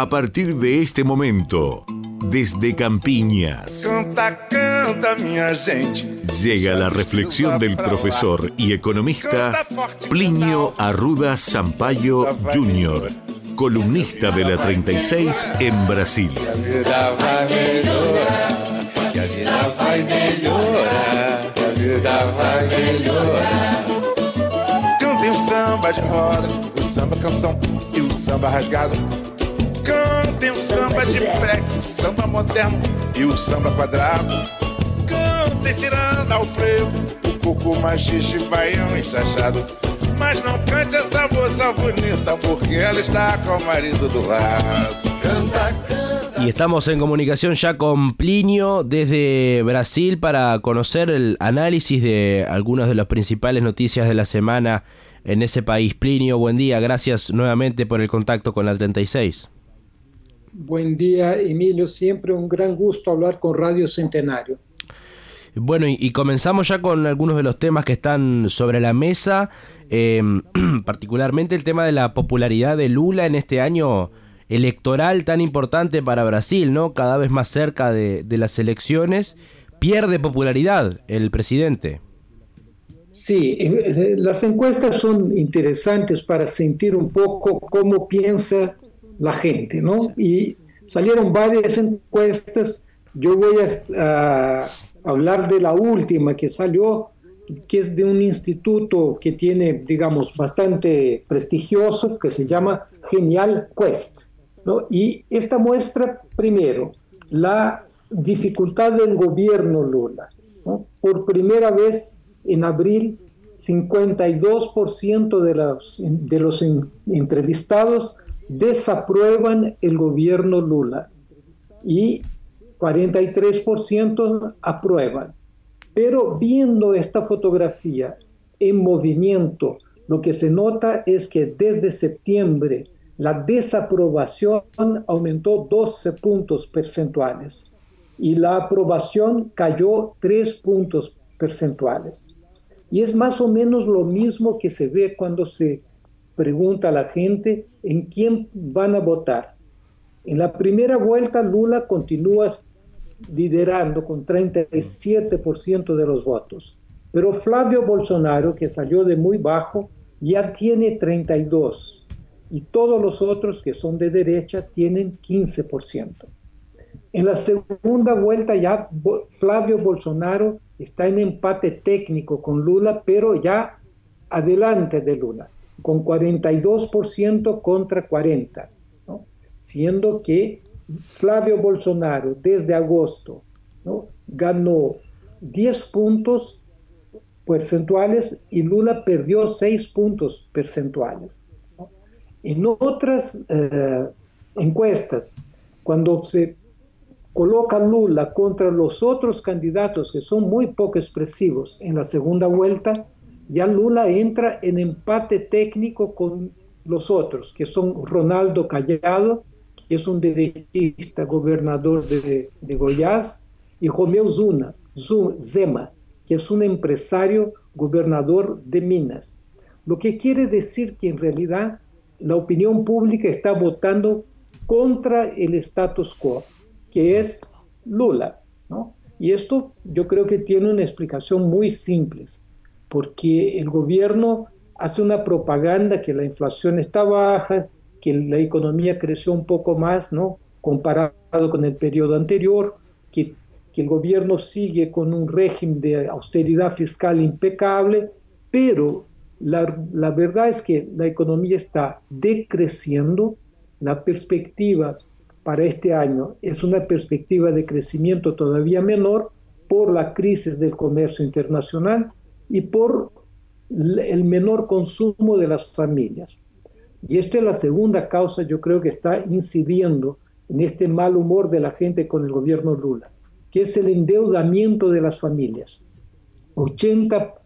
A partir de este momento, desde Campiñas. Canta, canta, minha gente. Llega la reflexión del profesor y economista Plinio Arruda Sampaio Jr., columnista de la 36 en Brasil. Cantem o samba de roda, o samba canção e o samba rasgado. Cantem o samba de freque, o samba moderno e o samba quadrado. Cantem tirando ao frevo, o coco machixe, baião enxachado. Mas não cante essa moça bonita, porque ela está com o marido do lado. Canta, canta. Y estamos en comunicación ya con Plinio desde Brasil para conocer el análisis de algunas de las principales noticias de la semana en ese país. Plinio, buen día, gracias nuevamente por el contacto con la 36. Buen día, Emilio, siempre un gran gusto hablar con Radio Centenario. Bueno, y, y comenzamos ya con algunos de los temas que están sobre la mesa, eh, particularmente el tema de la popularidad de Lula en este año electoral tan importante para Brasil, ¿no? Cada vez más cerca de, de las elecciones, pierde popularidad el presidente. Sí, eh, las encuestas son interesantes para sentir un poco cómo piensa la gente, ¿no? Y salieron varias encuestas. Yo voy a, a, hablar de la última que salió, que es de un instituto que tiene, digamos, bastante prestigioso, que se llama Genial Quest. ¿no? Y esta muestra, primero, la dificultad del gobierno Lula. ¿no? Por primera vez en abril, 52% de los, de los entrevistados desaprueban el gobierno Lula y 43% aprueban. Pero viendo esta fotografía en movimiento, lo que se nota es que desde septiembre la desaprobación aumentó 12 puntos percentuales y la aprobación cayó 3 puntos percentuales. Y es más o menos lo mismo que se ve cuando se pregunta a la gente en quién van a votar. En la primera vuelta Lula continúa liderando con 37% de los votos, pero Flavio Bolsonaro, que salió de muy bajo, ya tiene 32% y todos los otros que son de derecha tienen 15%. En la segunda vuelta ya Flavio Bolsonaro está en empate técnico con Lula, pero ya adelante de Lula, con 42% contra 40%, ¿no? siendo que Flavio Bolsonaro desde agosto ganó 10 puntos percentuales y Lula perdió 6 puntos percentuales. En otras eh, encuestas, cuando se coloca Lula contra los otros candidatos que son muy poco expresivos en la segunda vuelta, ya Lula entra en empate técnico con los otros, que son Ronaldo Callado, que es un derechista gobernador de, Goiás, y Romeu Zuna, Zema, que es un empresario gobernador de Minas. Lo que quiere decir que en realidad la opinión pública está votando contra el status quo, que es Lula. ¿no? Y esto yo creo que tiene una explicación muy simple, porque el gobierno hace una propaganda que la inflación está baja, que la economía creció un poco más, ¿no? comparado con el periodo anterior, que, que el gobierno sigue con un régimen de austeridad fiscal impecable, pero la, la, verdad es que la economía está decreciendo, la perspectiva para este año es una perspectiva de crecimiento todavía menor por la crisis del comercio internacional y por el menor consumo de las familias. Y esta es la segunda causa, yo creo que está incidiendo en este mal humor de la gente con el gobierno Lula, que es el endeudamiento de las familias. 80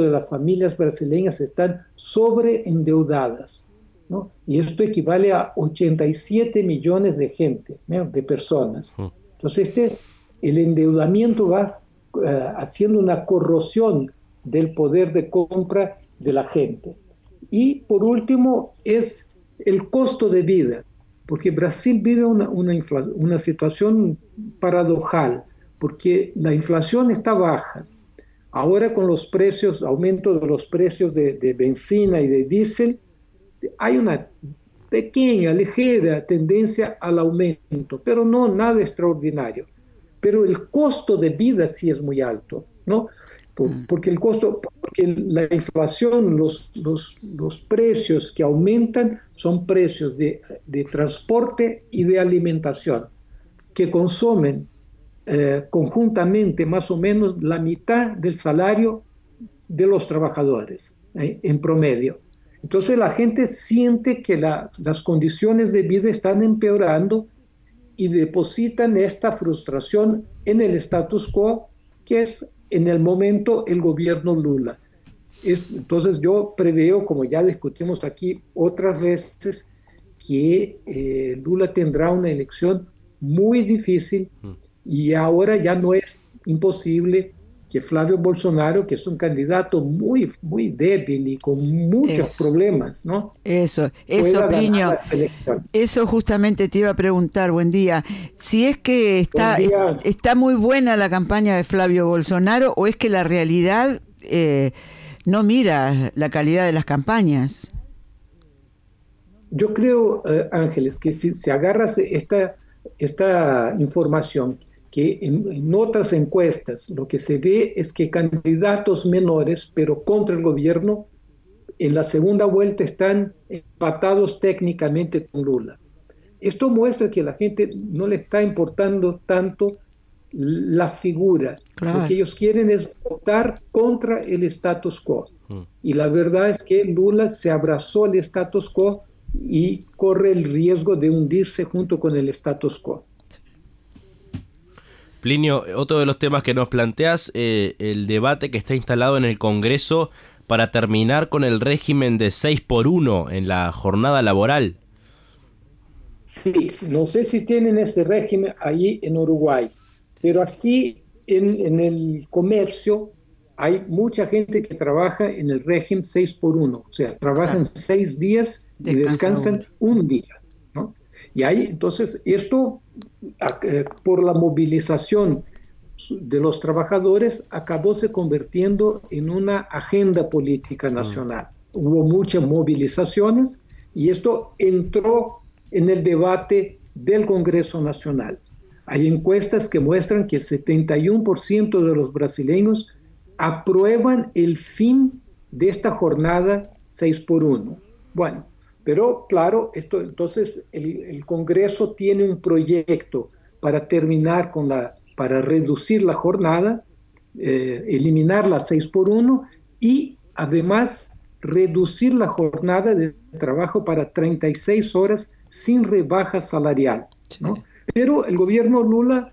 de las familias brasileñas están sobreendeudadas. ¿no? Y esto equivale a 87 millones de gente, ¿no? de personas. Entonces, este, el endeudamiento va haciendo una corrosión del poder de compra de la gente. Y por último, es el costo de vida, porque Brasil vive una, una, una situación paradojal, porque la inflación está baja. Ahora con los precios, aumento de los precios de, de benzina y de diésel, hay una pequeña, ligera tendencia al aumento, pero no nada extraordinario. Pero el costo de vida sí es muy alto, ¿no? Mm. porque el costo, porque la inflación, los, los, los precios que aumentan son precios de, de, transporte y de alimentación, que consumen eh, conjuntamente más o menos la mitad del salario de los trabajadores eh, en promedio. Entonces la gente siente que la, las condiciones de vida están empeorando y depositan esta frustración en el status quo, que es en el momento el gobierno Lula. Entonces yo preveo, como ya discutimos aquí otras veces, que eh, Lula tendrá una elección muy difícil mm. y ahora ya no es imposible que Flavio Bolsonaro, que es un candidato muy, muy débil y con muchos problemas, ¿no? Eso, eso, Pliño, eso justamente te iba a preguntar, buen día, si es que está, está muy buena la campaña de Flavio Bolsonaro o es que la realidad eh, no mira la calidad de las campañas. Yo creo, eh, Ángeles, que si se agarras esta, esta información, que en, otras encuestas lo que se ve es que candidatos menores, pero contra el gobierno, en la segunda vuelta están empatados técnicamente con Lula. Esto muestra que a la gente no le está importando tanto la figura. Lo que ellos quieren es votar contra el status quo. Mm. Y la verdad es que Lula se abrazó al status quo y corre el riesgo de hundirse junto con el status quo. Plinio, otro de los temas que nos planteas, eh, el debate que está instalado en el Congreso para terminar con el régimen de 6 por 1 en la jornada laboral. Sí, no sé si tienen ese régimen allí en Uruguay, pero aquí en, el comercio hay mucha gente que trabaja en el régimen 6 por 1, o sea, trabajan 6 días y descansan un día. Y ahí, entonces, esto por la movilización de los trabajadores acabó se convirtiendo en una agenda política mm. nacional. Hubo muchas movilizaciones y esto entró en el debate del Congreso Nacional. Hay encuestas que muestran que 71% de los brasileños aprueban el fin de esta jornada 6 por 1. Bueno, pero claro, esto, entonces el, Congreso tiene un proyecto para terminar con la, para reducir la jornada, eh, eliminar la 6 por 1 y además reducir la jornada de trabajo para 36 horas sin rebaja salarial. Pero el gobierno Lula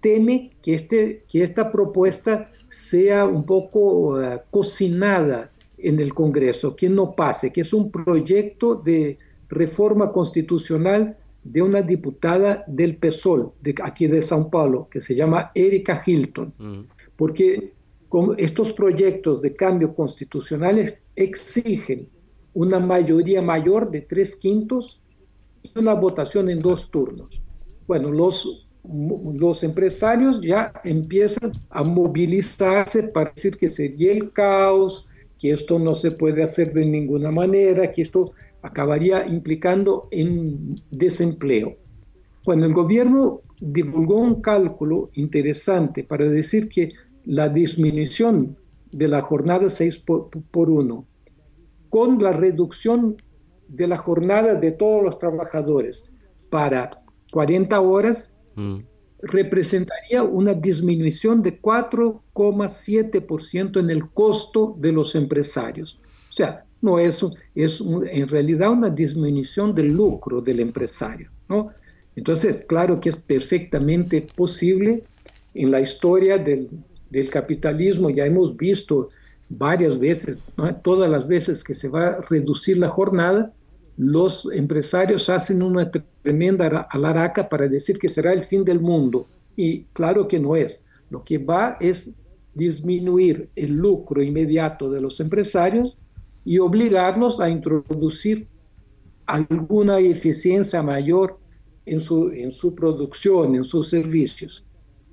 teme que, este, que esta propuesta sea un poco eh, cocinada en el Congreso, que no pase, que es un proyecto de reforma constitucional de una diputada del PSOL, de aquí de São Paulo, que se llama Erika Hilton, mm. porque con estos proyectos de cambio constitucionales exigen una mayoría mayor de tres quintos y una votación en dos turnos. Bueno, los, los empresarios ya empiezan a movilizarse para decir que sería el caos, que esto no se puede hacer de ninguna manera, que esto acabaría implicando en desempleo. Bueno, el gobierno divulgó un cálculo interesante para decir que la disminución de la jornada 6 por, 1 con la reducción de la jornada de todos los trabajadores para 40 horas, mm representaría una disminución de 4,7% en el costo de los empresarios. O sea, no es, es en realidad una disminución del lucro del empresario. ¿no? Entonces, claro que es perfectamente posible en la historia del, del capitalismo, ya hemos visto varias veces, todas las veces que se va a reducir la jornada, los empresarios hacen una tremenda alaraca para decir que será el fin del mundo. Y claro que no es. Lo que va es disminuir el lucro inmediato de los empresarios y obligarlos a introducir alguna eficiencia mayor en su, en su producción, en sus servicios.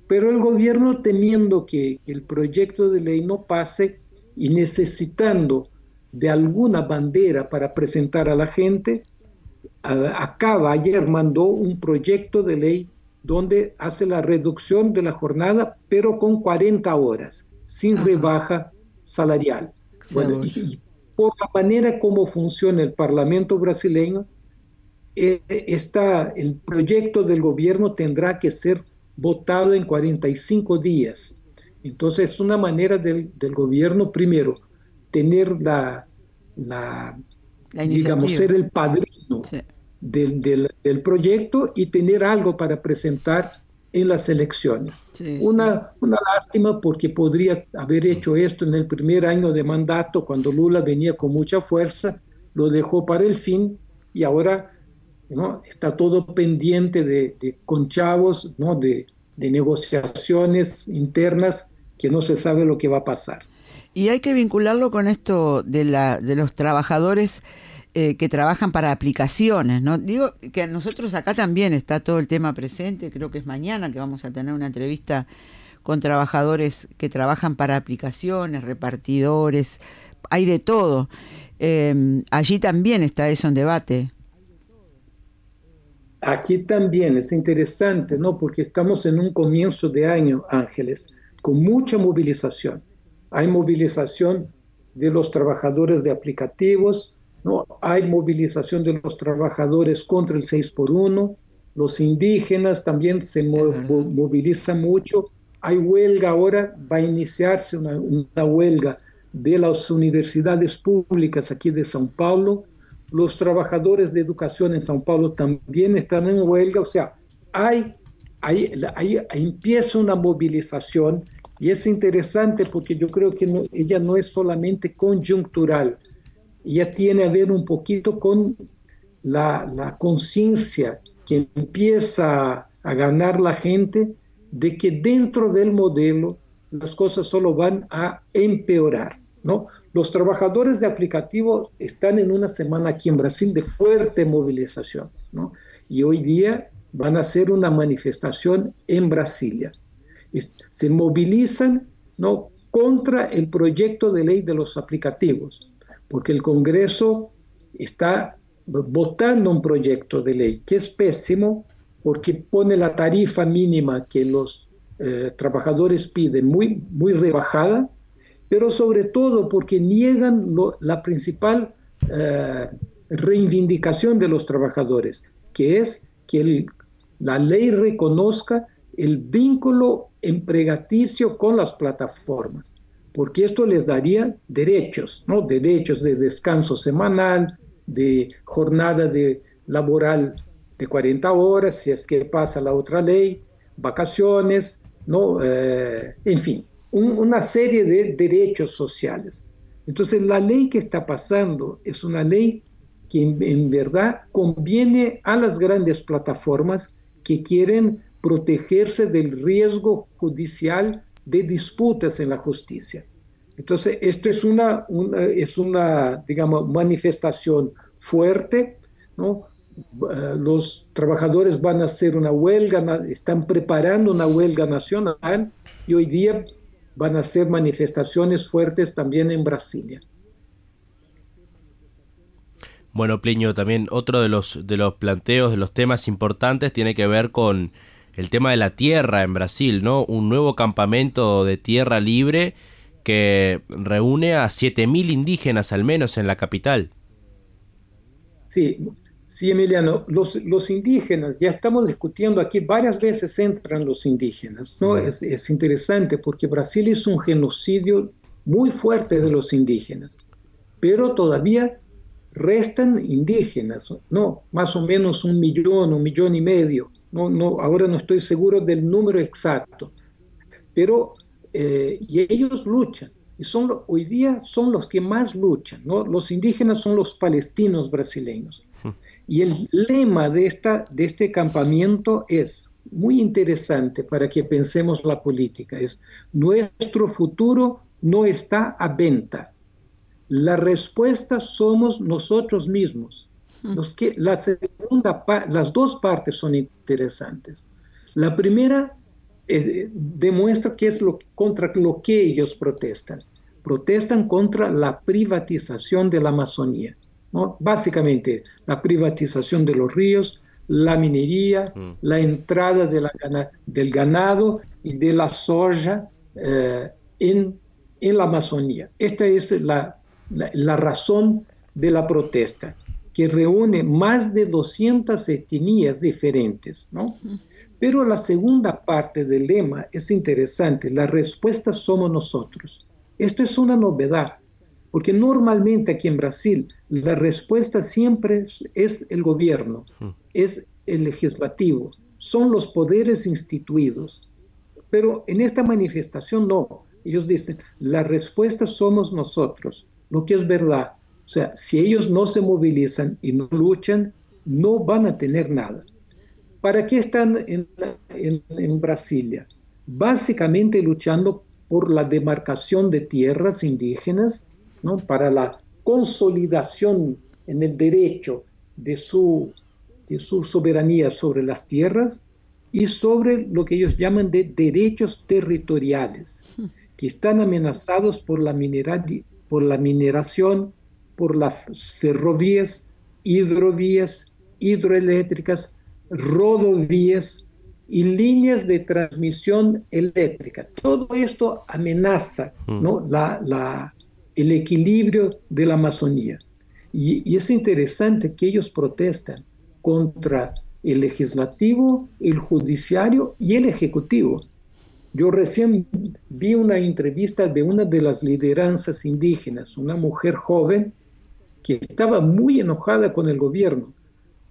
Pero el gobierno temiendo que el proyecto de ley no pase y necesitando de alguna bandera para presentar a la gente, acaba, ayer mandó un proyecto de ley donde hace la reducción de la jornada, pero con 40 horas, sin rebaja salarial. Bueno, y, por la manera como funciona el Parlamento brasileño, eh, está, el proyecto del gobierno tendrá que ser votado en 45 días. Entonces, es una manera del, del gobierno, primero, tener la, la, digamos, ser el padrino del, del, proyecto y tener algo para presentar en las elecciones. una, una lástima porque podría haber hecho esto en el primer año de mandato, cuando Lula venía con mucha fuerza, lo dejó para el fin y ahora ¿no? está todo pendiente de, de conchavos, ¿no? de, de negociaciones internas que no se sabe lo que va a pasar. Y hay que vincularlo con esto de, la, de los trabajadores eh, que trabajan para aplicaciones, ¿no? Digo que nosotros acá también está todo el tema presente, creo que es mañana que vamos a tener una entrevista con trabajadores que trabajan para aplicaciones, repartidores, hay de todo. Em, allí también está eso en debate. Aquí también es interesante, ¿no? Porque estamos en un comienzo de año, Ángeles, con mucha movilización. Hay movilización de los trabajadores de aplicativos, ¿no? Hay movilización de los trabajadores contra el 6 por 1, los indígenas también se movilizan mucho. Hay huelga ahora, va a iniciarse una, huelga de las universidades públicas aquí de São Paulo. Los trabajadores de educación en São Paulo también están en huelga. O sea, hay, hay, hay, empieza una movilización y es interesante porque yo creo que ella no es solamente conjuntural, ya tiene a ver un poquito con la, conciencia que empieza a ganar la gente de que dentro del modelo las cosas solo van a empeorar, ¿no? Los trabajadores de aplicativo están en una semana aquí en Brasil de fuerte movilización, ¿no? Y hoy día van a hacer una manifestación en Brasilia. Se movilizan, ¿no? Contra el proyecto de ley de los aplicativos porque el Congreso está votando un proyecto de ley que es pésimo porque pone la tarifa mínima que los eh, trabajadores piden muy, muy rebajada, pero sobre todo porque niegan la principal eh, reivindicación de los trabajadores, que es que la ley reconozca el vínculo empregaticio con las plataformas porque esto les daría derechos, ¿no? Derechos de descanso semanal, de jornada de laboral de 40 horas, si es que pasa la otra ley, vacaciones, ¿no? Eh, en fin, una serie de derechos sociales. Entonces, la ley que está pasando es una ley que en verdad conviene a las grandes plataformas que quieren protegerse del riesgo judicial de disputas en la justicia. Entonces, esto es una, es una digamos, manifestación fuerte, ¿no? Eh, los trabajadores van a hacer una huelga, están preparando una huelga nacional y hoy día van a hacer manifestaciones fuertes también en Brasilia. Bueno, Pliño, también otro de los, de los planteos, de los temas importantes tiene que ver con el tema de la tierra en Brasil, ¿no? Un nuevo campamento de tierra libre que reúne a 7.000 indígenas al menos en la capital. Sí, sí, Emiliano, los, los indígenas, ya estamos discutiendo aquí, varias veces entran los indígenas, ¿no? Es, es interesante porque Brasil es un genocidio muy fuerte de los indígenas, pero todavía restan indígenas, ¿no? Más o menos un millón, un millón y medio no, no, ahora no estoy seguro del número exacto, pero eh, y ellos luchan, y son, hoy día son los que más luchan, ¿no? Los indígenas son los palestinos brasileños. Hmm. Y el lema de, esta, de este campamento es muy interesante para que pensemos la política, es nuestro futuro no está a venta. La respuesta somos nosotros mismos. Los que, la segunda, las dos partes son interesantes. La primera demuestra que es lo, contra lo que ellos protestan. Protestan contra la privatización de la Amazonía. ¿no? Básicamente, la privatización de los ríos, la minería, mm. la entrada de la, del ganado y de la soja eh, en, en, la Amazonía. Esta es la, la, razón de la protesta, que reúne más de 200 etnias diferentes. ¿no? Pero la segunda parte del lema es interesante, la respuesta somos nosotros. Esto es una novedad, porque normalmente aquí en Brasil la respuesta siempre es el gobierno, es el legislativo, son los poderes instituidos. Pero en esta manifestación no. Ellos dicen, la respuesta somos nosotros, lo que es verdad. O sea, si ellos no se movilizan y no luchan, no van a tener nada. ¿Para qué están en, Brasilia? Básicamente luchando por la demarcación de tierras indígenas, ¿no? para la consolidación en el derecho de su de su soberanía sobre las tierras y sobre lo que ellos llaman de derechos territoriales, que están amenazados por la, por la mineración, por las ferrovías, hidrovías, hidroeléctricas, rodovías y líneas de transmisión eléctrica. Todo esto amenaza ¿no? la, la, el equilibrio de la Amazonía. Y, y, es interesante que ellos protestan contra el legislativo, el judiciario y el ejecutivo. Yo recién vi una entrevista de una de las lideranzas indígenas, una mujer joven que estaba muy enojada con el gobierno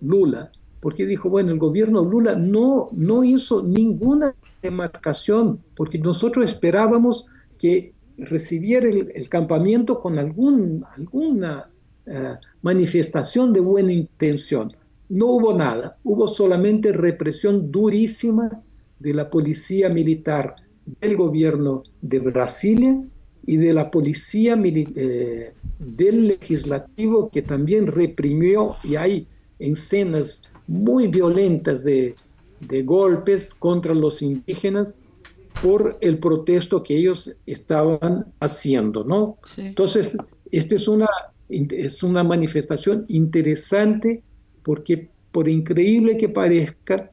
Lula, porque dijo, bueno, el gobierno Lula no, no hizo ninguna demarcación, porque nosotros esperábamos que recibiera el, campamento con algún, alguna eh, manifestación de buena intención. No hubo nada, hubo solamente represión durísima de la policía militar del gobierno de Brasilia y de la policía eh, del legislativo que también reprimió y hay escenas muy violentas de, golpes contra los indígenas por el protesto que ellos estaban haciendo, ¿no? Entonces, esta es una, es una manifestación interesante porque por increíble que parezca,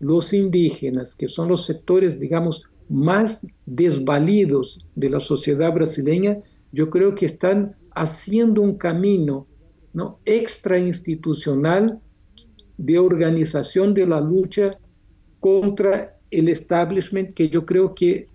los indígenas, que son los sectores, digamos, más desvalidos de la sociedad brasileña, yo creo que están haciendo un camino ¿no? extrainstitucional de organización de la lucha contra el establishment, que yo creo que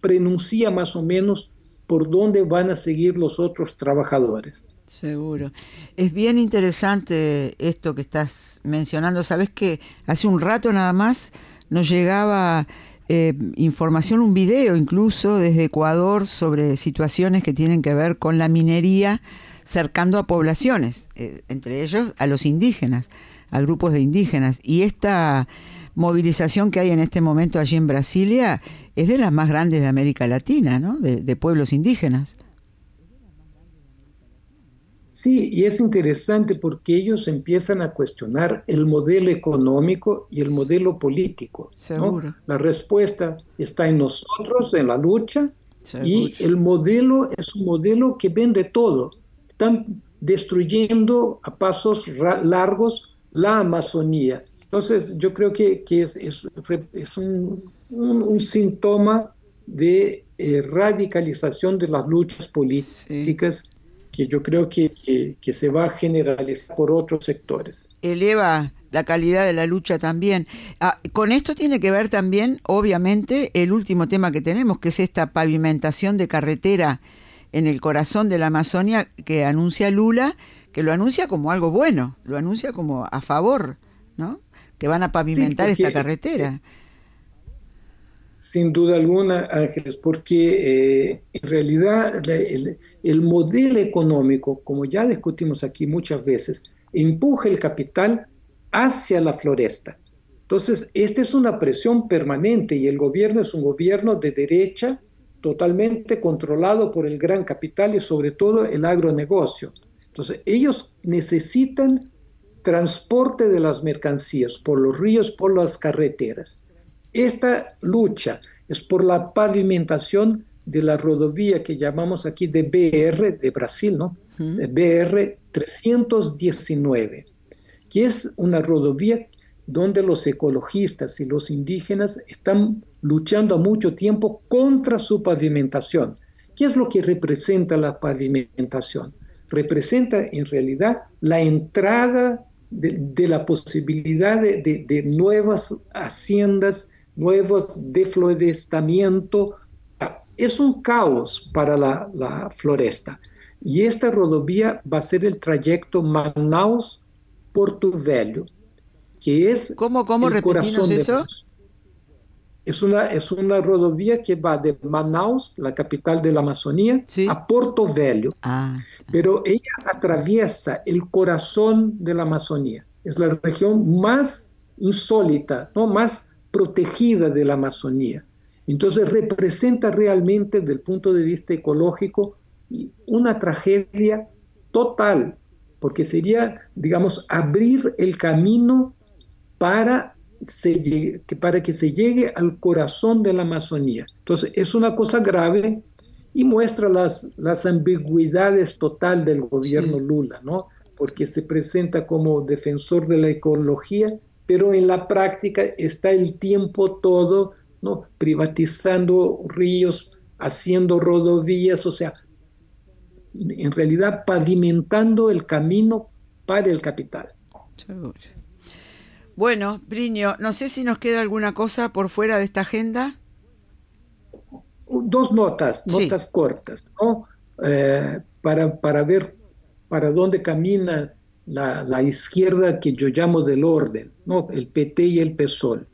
pronuncia más o menos por dónde van a seguir los otros trabajadores. Seguro. Es bien interesante esto que estás mencionando. Sabes que hace un rato nada más nos llegaba eh, información, un video incluso desde Ecuador sobre situaciones que tienen que ver con la minería cercando a poblaciones, eh, entre ellos a los indígenas, a grupos de indígenas. Y esta movilización que hay en este momento allí en Brasilia es de las más grandes de América Latina, ¿no? de pueblos indígenas. Sí, y es interesante porque ellos empiezan a cuestionar el modelo económico y el modelo político. Seguro. La respuesta está en nosotros, en la lucha, y el modelo es un modelo que vende todo. Están destruyendo a pasos largos la Amazonía. Entonces, yo creo que, es, un, síntoma de eh, radicalización de las luchas políticas que yo creo que, se va a generalizar por otros sectores. Eleva la calidad de la lucha también. Ah, con esto tiene que ver también, obviamente, el último tema que tenemos, que es esta pavimentación de carretera en el corazón de la Amazonia que anuncia Lula, que lo anuncia como algo bueno, lo anuncia como a favor, ¿no? Que van a pavimentar esta carretera. Sin duda alguna, Ángeles, porque eh, en realidad el, modelo económico, como ya discutimos aquí muchas veces, empuja el capital hacia la floresta. Entonces, esta es una presión permanente y el gobierno es un gobierno de derecha totalmente controlado por el gran capital y sobre todo el agronegocio. Entonces, ellos necesitan transporte de las mercancías por los ríos, por las carreteras. Esta lucha es por la pavimentación de la rodovía que llamamos aquí de BR de Brasil, ¿no? BR 319, que es una rodovía donde los ecologistas y los indígenas están luchando a mucho tiempo contra su pavimentación. ¿Qué es lo que representa la pavimentación? Representa en realidad la entrada de, la posibilidad de, nuevas haciendas, nuevos deflorestamiento. Es un caos para la, la floresta. Y esta rodovía va a ser el trayecto Manaus-Porto Velho, que es ¿Cómo, cómo el corazón eso? Es una, es una rodovía que va de Manaus, la capital de la Amazonía, a Porto Velho. Ah. Pero ella atraviesa el corazón de la Amazonía. Es la región más insólita, ¿no? más protegida de la Amazonía. Entonces representa realmente, desde el punto de vista ecológico, una tragedia total, porque sería, digamos, abrir el camino para, para que se llegue al corazón de la Amazonía. Entonces, es una cosa grave y muestra las, las ambigüedades total del gobierno Lula, ¿no? Porque se presenta como defensor de la ecología, pero en la práctica está el tiempo todo, ¿no? Privatizando ríos, haciendo rodovías, o sea, en realidad pavimentando el camino para el capital. Bueno, Briño, no sé si nos queda alguna cosa por fuera de esta agenda. Dos notas, notas cortas, ¿no? Eh, para, para ver para dónde camina la, la, izquierda que yo llamo del orden, ¿no? el PT y el PSOL.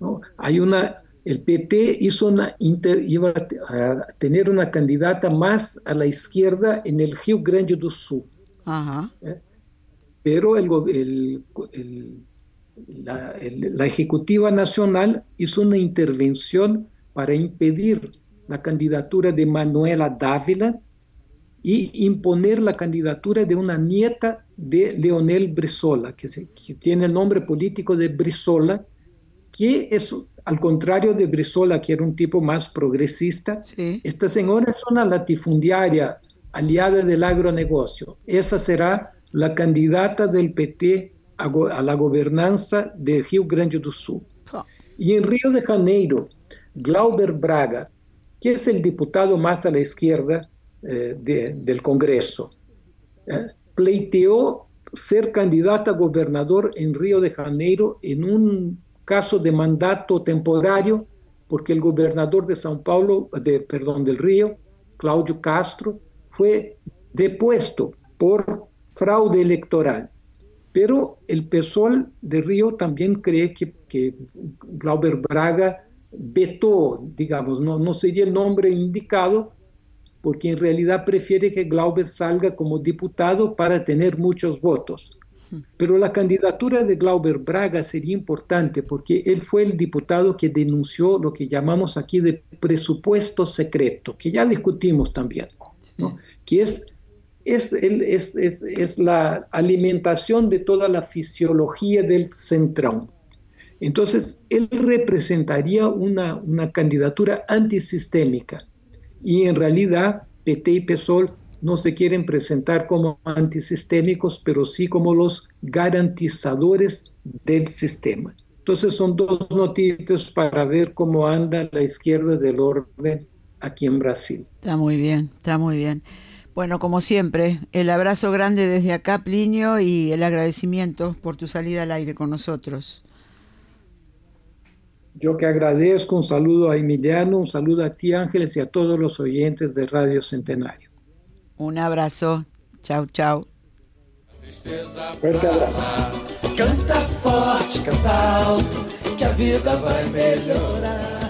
¿no? Hay una el PT hizo una iba a tener una candidata más a la izquierda en el Rio Grande do Sul. ¿Eh? Pero el, la, la, Ejecutiva Nacional hizo una intervención para impedir la candidatura de Manuela Dávila y imponer la candidatura de una nieta de Leonel Brizola, que, que tiene el nombre político de Brizola, que es al contrario de Brizola, que era un tipo más progresista, esta señora es una latifundiaria aliada del agronegocio. Esa será la candidata del PT a, la gobernanza de Rio Grande do Sul. Y en Río de Janeiro, Glauber Braga, que es el diputado más a la izquierda eh, del Congreso, eh, pleiteó ser candidata a gobernador en Río de Janeiro en un caso de mandato temporario, porque el gobernador de São Paulo, de, perdón, del Río, Claudio Castro, fue depuesto por fraude electoral. Pero el PSOL de Río también cree que, que Glauber Braga vetó, digamos, no, no sería el nombre indicado, porque en realidad prefiere que Glauber salga como diputado para tener muchos votos. Pero la candidatura de Glauber Braga sería importante porque él fue el diputado que denunció lo que llamamos aquí de presupuesto secreto, que ya discutimos también, que es, es, es, es, es, la alimentación de toda la fisiología del centrón. Entonces, él representaría una, una candidatura antisistémica y en realidad PT y PSOL no se quieren presentar como antisistémicos, pero sí como los garantizadores del sistema. Entonces son dos noticias para ver cómo anda la izquierda del orden aquí en Brasil. Está muy bien, está muy bien. Bueno, como siempre, el abrazo grande desde acá, Plinio, y el agradecimiento por tu salida al aire con nosotros. Yo que agradezco, un saludo a Emiliano, un saludo a ti Ángeles y a todos los oyentes de Radio Centenario. Un abrazo. Chau, chau. Canta forte, canta alto, que a vida vai melhorar.